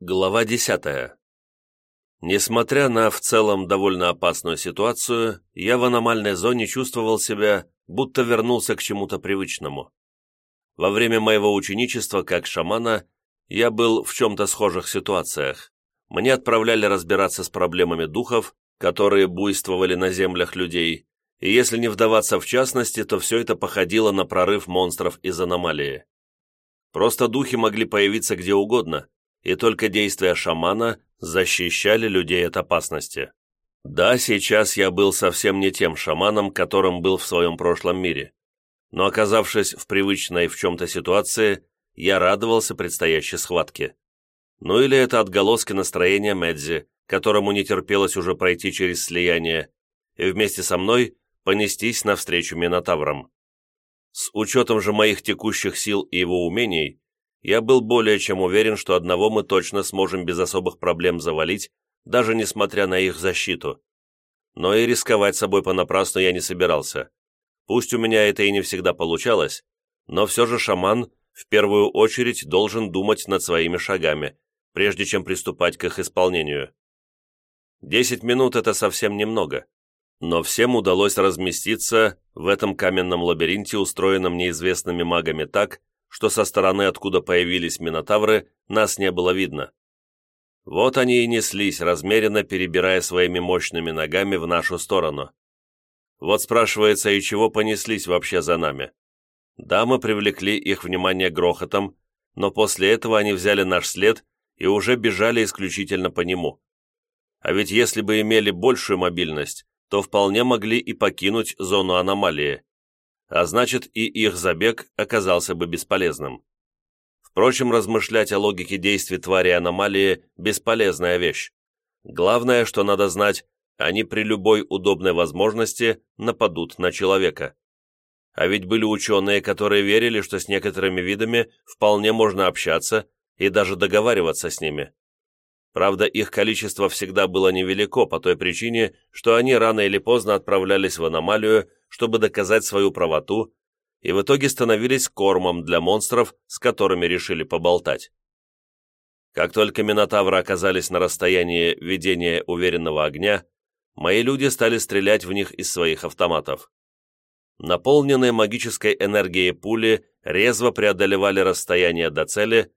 Глава десятая. Несмотря на в целом довольно опасную ситуацию, я в аномальной зоне чувствовал себя, будто вернулся к чему-то привычному. Во время моего ученичества как шамана я был в чем-то схожих ситуациях. Мне отправляли разбираться с проблемами духов, которые буйствовали на землях людей, и если не вдаваться в частности, то все это походило на прорыв монстров из аномалии. Просто духи могли появиться где угодно, и только действия шамана защищали людей от опасности. Да, сейчас я был совсем не тем шаманом, которым был в своем прошлом мире. Но оказавшись в привычной в чем-то ситуации, я радовался предстоящей схватке. Ну или это отголоски настроения Медзи, которому не терпелось уже пройти через слияние, и вместе со мной понестись навстречу Минотаврам. С учетом же моих текущих сил и его умений, я был более чем уверен, что одного мы точно сможем без особых проблем завалить, даже несмотря на их защиту. Но и рисковать собой понапрасну я не собирался. Пусть у меня это и не всегда получалось, но все же шаман в первую очередь должен думать над своими шагами, прежде чем приступать к их исполнению. Десять минут – это совсем немного, но всем удалось разместиться в этом каменном лабиринте, устроенном неизвестными магами так, что со стороны, откуда появились минотавры, нас не было видно. Вот они и неслись, размеренно перебирая своими мощными ногами в нашу сторону. Вот спрашивается, и чего понеслись вообще за нами? Да, мы привлекли их внимание грохотом, но после этого они взяли наш след и уже бежали исключительно по нему. А ведь если бы имели большую мобильность, то вполне могли и покинуть зону аномалии а значит и их забег оказался бы бесполезным. Впрочем, размышлять о логике действий твари аномалии – бесполезная вещь. Главное, что надо знать, они при любой удобной возможности нападут на человека. А ведь были ученые, которые верили, что с некоторыми видами вполне можно общаться и даже договариваться с ними. Правда, их количество всегда было невелико по той причине, что они рано или поздно отправлялись в аномалию чтобы доказать свою правоту, и в итоге становились кормом для монстров, с которыми решили поболтать. Как только Минотавры оказались на расстоянии ведения уверенного огня, мои люди стали стрелять в них из своих автоматов. Наполненные магической энергией пули резво преодолевали расстояние до цели,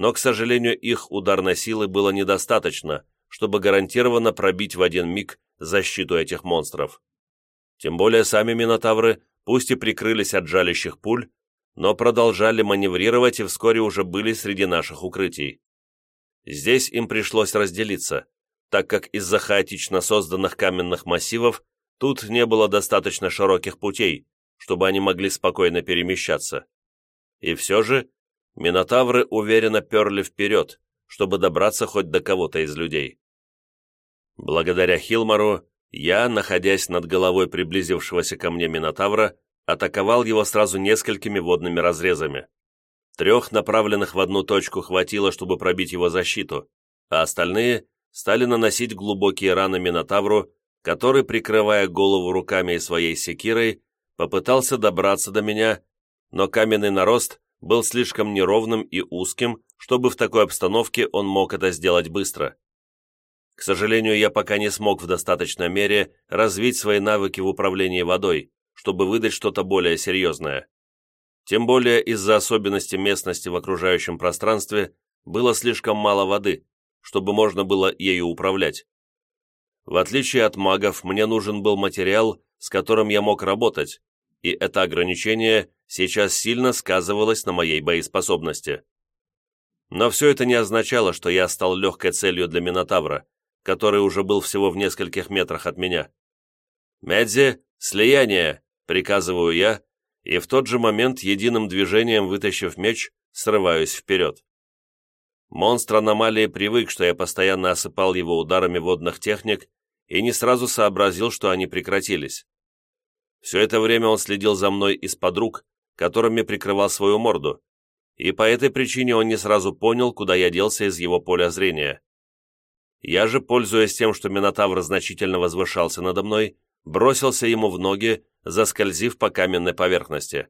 но, к сожалению, их ударной силы было недостаточно, чтобы гарантированно пробить в один миг защиту этих монстров. Тем более сами минотавры, пусть и прикрылись от жалящих пуль, но продолжали маневрировать и вскоре уже были среди наших укрытий. Здесь им пришлось разделиться, так как из-за хаотично созданных каменных массивов тут не было достаточно широких путей, чтобы они могли спокойно перемещаться. И все же минотавры уверенно перли вперед, чтобы добраться хоть до кого-то из людей. Благодаря Хилмару я, находясь над головой приблизившегося ко мне Минотавра, атаковал его сразу несколькими водными разрезами. Трех, направленных в одну точку, хватило, чтобы пробить его защиту, а остальные стали наносить глубокие раны Минотавру, который, прикрывая голову руками и своей секирой, попытался добраться до меня, но каменный нарост был слишком неровным и узким, чтобы в такой обстановке он мог это сделать быстро. К сожалению, я пока не смог в достаточной мере развить свои навыки в управлении водой, чтобы выдать что-то более серьезное. Тем более из-за особенностей местности в окружающем пространстве было слишком мало воды, чтобы можно было ею управлять. В отличие от магов, мне нужен был материал, с которым я мог работать, и это ограничение сейчас сильно сказывалось на моей боеспособности. Но все это не означало, что я стал легкой целью для Минотавра, который уже был всего в нескольких метрах от меня. «Медзи, слияние!» — приказываю я, и в тот же момент, единым движением вытащив меч, срываюсь вперед. Монстр аномалии привык, что я постоянно осыпал его ударами водных техник и не сразу сообразил, что они прекратились. Все это время он следил за мной из-под рук, которыми прикрывал свою морду, и по этой причине он не сразу понял, куда я делся из его поля зрения. Я же, пользуясь тем, что Минотавр значительно возвышался надо мной, бросился ему в ноги, заскользив по каменной поверхности.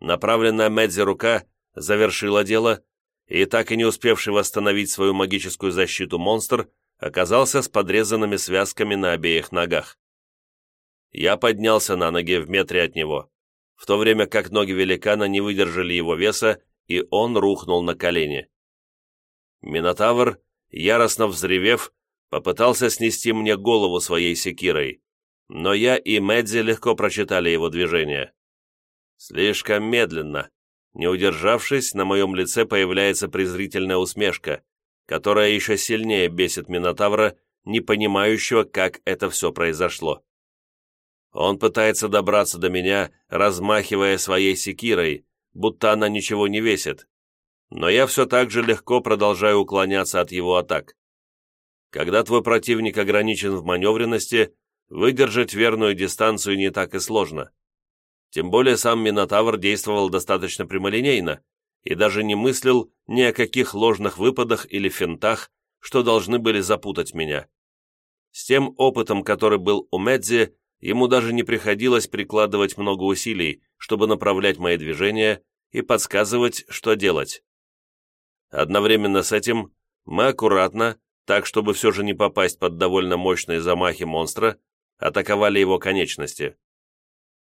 Направленная Медзи рука завершила дело, и так и не успевший восстановить свою магическую защиту монстр оказался с подрезанными связками на обеих ногах. Я поднялся на ноги в метре от него, в то время как ноги великана не выдержали его веса, и он рухнул на колени. Минотавр, яростно взревев, попытался снести мне голову своей секирой, но я и Медзи легко прочитали его движение. Слишком медленно. Не удержавшись, на моем лице появляется презрительная усмешка, которая еще сильнее бесит Минотавра, не понимающего, как это все произошло. Он пытается добраться до меня, размахивая своей секирой, будто она ничего не весит. Но я все так же легко продолжаю уклоняться от его атак. Когда твой противник ограничен в маневренности, выдержать верную дистанцию не так и сложно. Тем более сам Минотавр действовал достаточно прямолинейно и даже не мыслил ни о каких ложных выпадах или финтах, что должны были запутать меня. С тем опытом, который был у Медзи, ему даже не приходилось прикладывать много усилий, чтобы направлять мои движения и подсказывать, что делать. Одновременно с этим мы аккуратно, так чтобы все же не попасть под довольно мощные замахи монстра, атаковали его конечности.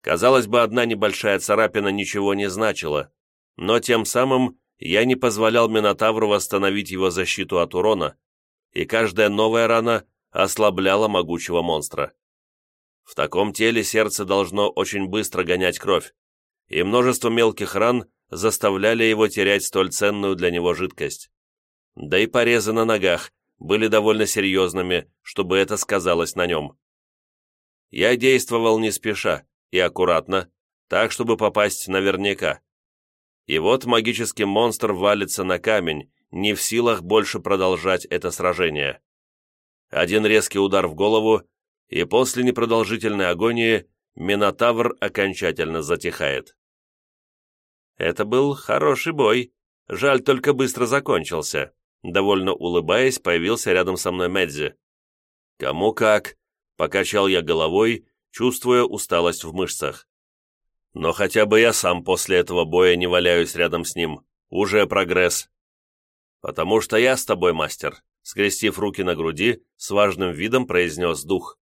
Казалось бы, одна небольшая царапина ничего не значила, но тем самым я не позволял Минотавру восстановить его защиту от урона, и каждая новая рана ослабляла могучего монстра. В таком теле сердце должно очень быстро гонять кровь, и множество мелких ран заставляли его терять столь ценную для него жидкость. Да и порезы на ногах были довольно серьезными, чтобы это сказалось на нем. Я действовал не спеша и аккуратно, так, чтобы попасть наверняка. И вот магический монстр валится на камень, не в силах больше продолжать это сражение. Один резкий удар в голову, и после непродолжительной агонии Минотавр окончательно затихает. Это был хороший бой, жаль, только быстро закончился. Довольно улыбаясь, появился рядом со мной Медзи. «Кому как?» — покачал я головой, чувствуя усталость в мышцах. «Но хотя бы я сам после этого боя не валяюсь рядом с ним. Уже прогресс». «Потому что я с тобой, мастер», — скрестив руки на груди, с важным видом произнес дух.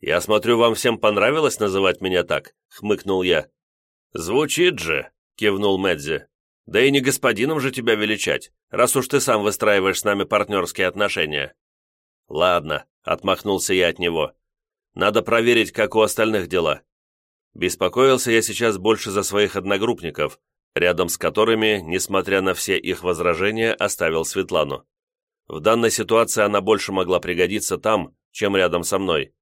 «Я смотрю, вам всем понравилось называть меня так?» — хмыкнул я. «Звучит же!» — кивнул Медзи. «Да и не господином же тебя величать, раз уж ты сам выстраиваешь с нами партнерские отношения». «Ладно», — отмахнулся я от него. «Надо проверить, как у остальных дела». Беспокоился я сейчас больше за своих одногруппников, рядом с которыми, несмотря на все их возражения, оставил Светлану. В данной ситуации она больше могла пригодиться там, чем рядом со мной.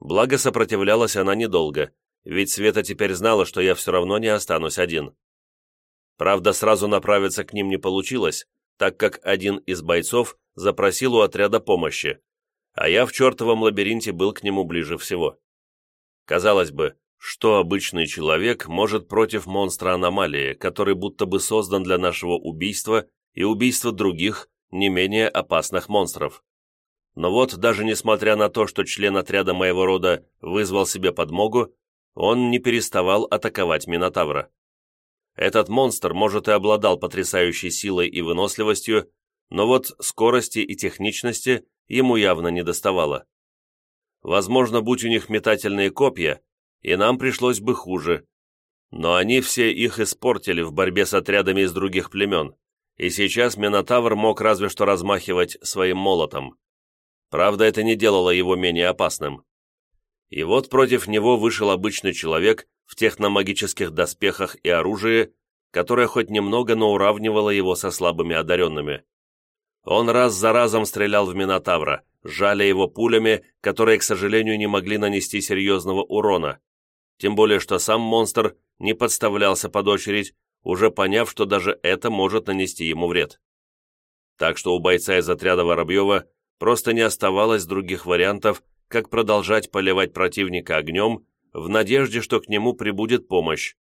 Благо сопротивлялась она недолго, ведь Света теперь знала, что я все равно не останусь один. Правда, сразу направиться к ним не получилось, так как один из бойцов запросил у отряда помощи, а я в чертовом лабиринте был к нему ближе всего. Казалось бы, что обычный человек может против монстра аномалии, который будто бы создан для нашего убийства и убийства других, не менее опасных монстров? Но вот даже несмотря на то, что член отряда моего рода вызвал себе подмогу, он не переставал атаковать Минотавра. Этот монстр, может, и обладал потрясающей силой и выносливостью, но вот скорости и техничности ему явно не доставало. Возможно, будь у них метательные копья, и нам пришлось бы хуже. Но они все их испортили в борьбе с отрядами из других племен, и сейчас Минотавр мог разве что размахивать своим молотом. Правда, это не делало его менее опасным. И вот против него вышел обычный человек в техномагических доспехах и оружии, которое хоть немного, но уравнивало его со слабыми одаренными. Он раз за разом стрелял в Минотавра, жали его пулями, которые, к сожалению, не могли нанести серьезного урона. Тем более, что сам монстр не подставлялся под очередь, уже поняв, что даже это может нанести ему вред. Так что у бойца из отряда Воробьева Просто не оставалось других вариантов, как продолжать поливать противника огнем в надежде, что к нему прибудет помощь.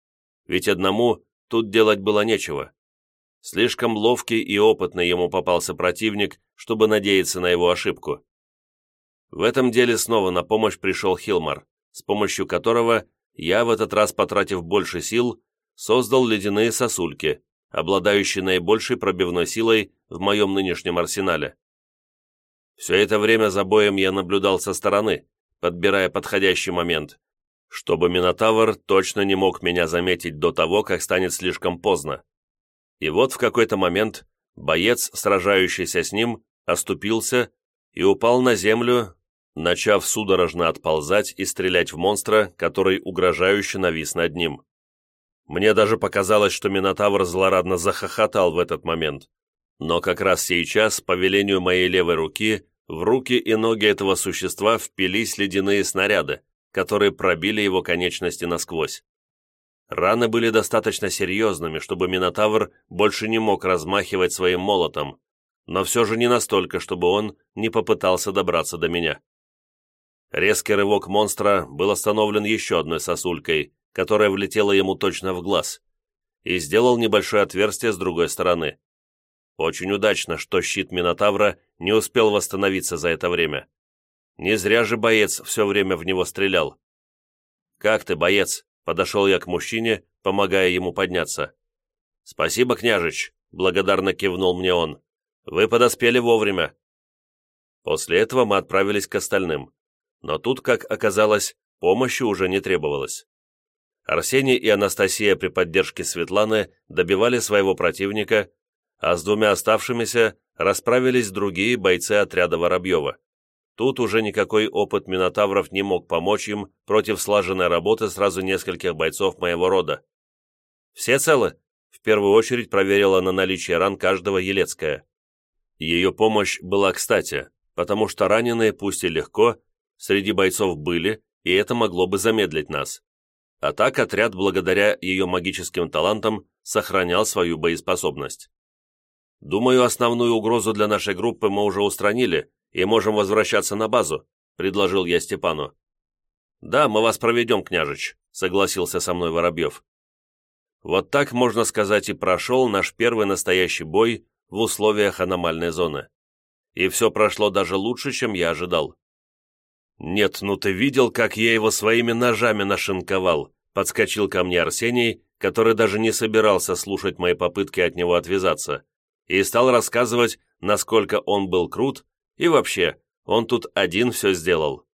Ведь одному тут делать было нечего. Слишком ловкий и опытный ему попался противник, чтобы надеяться на его ошибку. В этом деле снова на помощь пришел Хилмар, с помощью которого я, в этот раз потратив больше сил, создал ледяные сосульки, обладающий наибольшей пробивной силой в моем нынешнем арсенале. Все это время за боем я наблюдал со стороны, подбирая подходящий момент, чтобы Минотавр точно не мог меня заметить до того, как станет слишком поздно. И вот в какой-то момент боец, сражающийся с ним, оступился и упал на землю, начав судорожно отползать и стрелять в монстра, который угрожающе навис над ним. Мне даже показалось, что Минотавр злорадно захохотал в этот момент. Но как раз сейчас, по велению моей левой руки, в руки и ноги этого существа впились ледяные снаряды, которые пробили его конечности насквозь. Раны были достаточно серьезными, чтобы Минотавр больше не мог размахивать своим молотом, но все же не настолько, чтобы он не попытался добраться до меня. Резкий рывок монстра был остановлен еще одной сосулькой, которая влетела ему точно в глаз, и сделал небольшое отверстие с другой стороны. Очень удачно, что щит Минотавра не успел восстановиться за это время. Не зря же боец все время в него стрелял. «Как ты, боец?» — подошел я к мужчине, помогая ему подняться. «Спасибо, княжич», — благодарно кивнул мне он. «Вы подоспели вовремя». После этого мы отправились к остальным. Но тут, как оказалось, помощи уже не требовалось. Арсений и Анастасия при поддержке Светланы добивали своего противника, а с двумя оставшимися расправились другие бойцы отряда Воробьева. Тут уже никакой опыт Минотавров не мог помочь им против слаженной работы сразу нескольких бойцов моего рода. «Все целы?» — в первую очередь проверила на наличие ран каждого Елецкая. Ее помощь была кстати, потому что раненые, пусть и легко, среди бойцов были, и это могло бы замедлить нас. А так отряд, благодаря ее магическим талантам, сохранял свою боеспособность. Думаю, основную угрозу для нашей группы мы уже устранили и можем возвращаться на базу», — предложил я Степану. «Да, мы вас проведем, княжич», — согласился со мной Воробьев. Вот так, можно сказать, и прошел наш первый настоящий бой в условиях аномальной зоны. И все прошло даже лучше, чем я ожидал. «Нет, ну ты видел, как я его своими ножами нашинковал?» Подскочил ко мне Арсений, который даже не собирался слушать мои попытки от него отвязаться и стал рассказывать, насколько он был крут, и вообще, он тут один все сделал.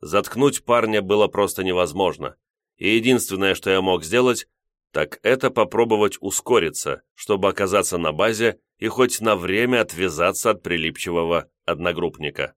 Заткнуть парня было просто невозможно, и единственное, что я мог сделать, так это попробовать ускориться, чтобы оказаться на базе и хоть на время отвязаться от прилипчивого одногруппника.